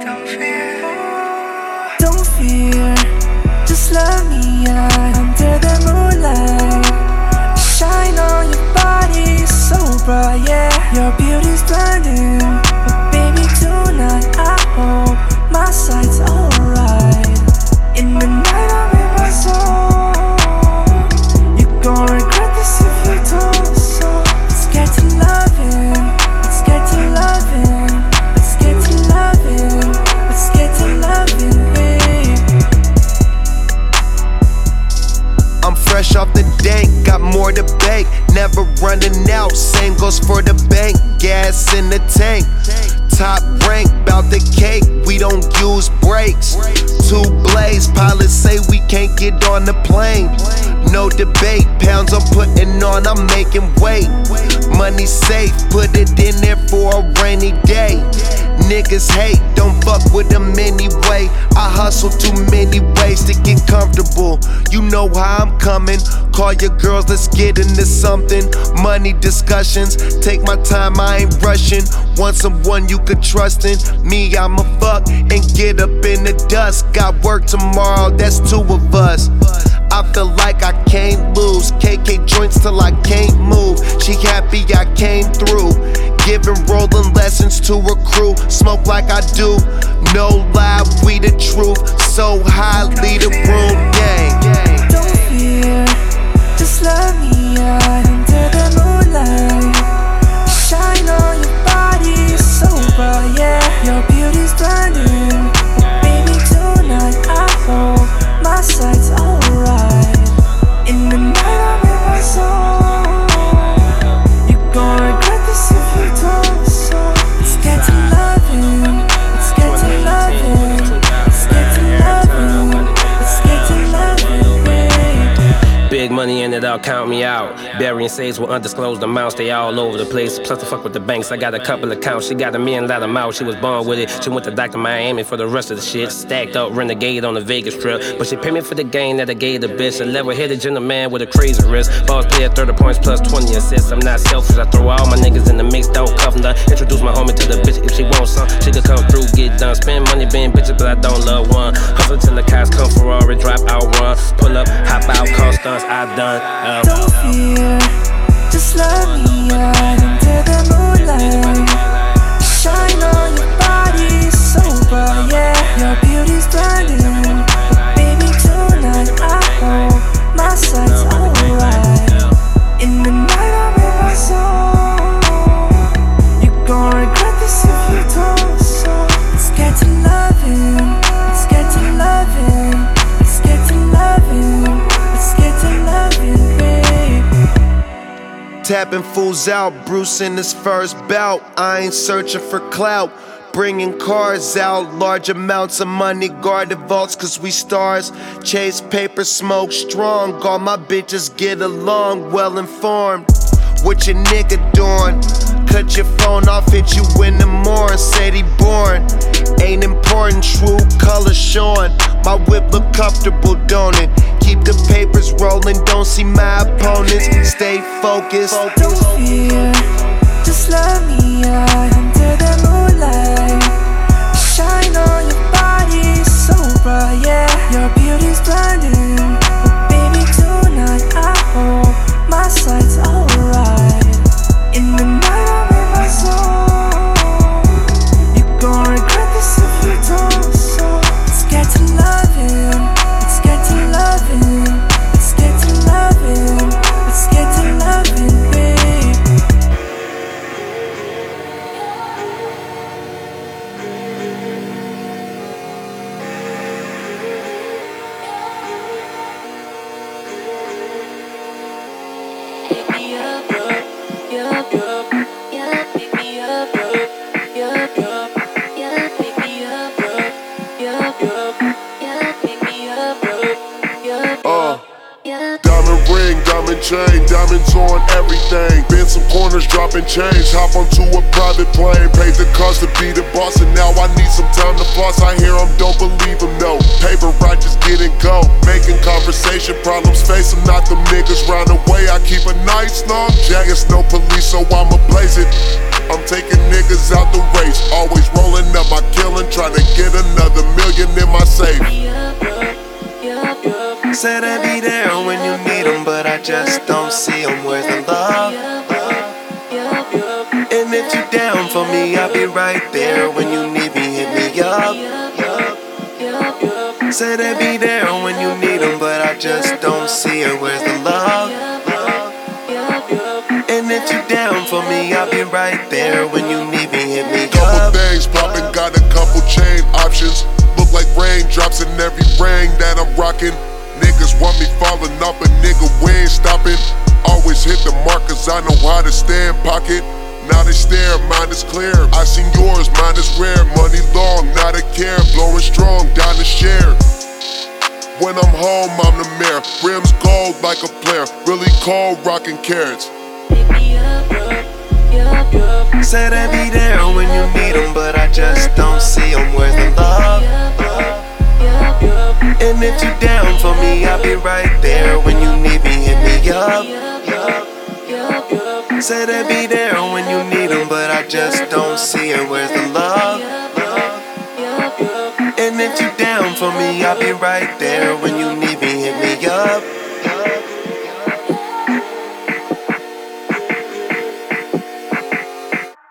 Don't fear. Don't fear. Just love me under the moonlight. Shine on your body so bright, yeah. Your beauty's blinding. The dank, got more to bake. Never running out, same goes for the bank. Gas in the tank, top rank, bout the cake. We don't use brakes. Two blades, pilots say we can't get on the plane. No debate, pounds I'm putting on, I'm making weight. Money safe, put it in there for a rainy day. Niggas hate, don't fuck with them anyway. I hustle too many ways to get comfortable. You know how I'm coming. Call your girls, let's get into something. Money discussions, take my time, I ain't rushing. Want someone you could trust in. Me, I'ma fuck and get up in the dust. Got work tomorrow, that's two of us. I feel like I can't lose. KK joints till I can't move. She happy I came through. Giving rolling lessons to her crew. Smoke like I do. No lie, we the truth. So high, lead the room Big money in it, all count me out. Burying safes with undisclosed amounts, they all over the place. Plus, the fuck with the banks, I got a couple accounts. She got a million dollar mouth, she was born with it. She went to Dr. Miami for the rest of the shit. Stacked up, renegade on the Vegas trip. But she paid me for the game that I gave the bitch. A level headed gentleman with a crazy wrist. Boss player, 30 points plus 20 assists. I'm not selfish, I throw all my niggas in the mix, don't cuff none. Introduce my homie to the bitch if she wants some. She could come done. Spend money being bitches, but I don't love one. Hustle till the cops come Ferrari, drop out, run. Pull up, hop out, call stunts, I done. Uh, Don't fear, just let me out under the moonlight. Tapping fools out, Bruce in his first bout. I ain't searching for clout. Bringing cars out, large amounts of money, guarded vaults, cause we stars. Chase paper, smoke strong. All my bitches get along, well informed. What your nigga doing? Cut your phone off, hit you in the morning. Said he born. Ain't important, true color showing. My whip look comfortable, don't it? Keep rolling, don't see my opponents. Stay focused. Don't fear, just let me under the moonlight. Diamond ring, diamond chain, diamonds on everything. Been some corners, dropping change. Hop onto a private plane, paid the cost to be the boss, and now I need some time to floss. I hear 'em, don't believe 'em, no. Paper, I just get and go. Making conversation, problems face them, not them niggas round the way. I keep a nice long jacket, no police, so I'ma blaze it. I'm taking niggas out the race, always rolling up my killing, trying to get another million in my safe. Said I'd be there just don't see 'em. Where's the love? And if you down for me, I'll be right there when you need me. Hit me up. Said I'd be there when you need 'em, but I just don't see it. Where's the love? And if you down for me, I'll be right there when you need me. Hit me Couple up. things popping, got a couple chain options. Look like raindrops in every ring that I'm rocking. Niggas want me falling off, but nigga, we ain't stopping. Always hit the mark, cause I know how to stay in pocket. Now they stare, mine is clear. I seen yours, mine is rare. Money long, not a care. Blowing strong, down to share. When I'm home, I'm the mayor. Rims gold like a player. Really cold, rocking carats. Said I'd be there when you need 'em, but I just don't see 'em. Where's the love? And if you down for me, I'll be right there when you need me. Hit me up. Said I'd be there when you need 'em, but I just don't see it. Where's the love? And if you down for me, I'll be right there when you need me. Hit me up.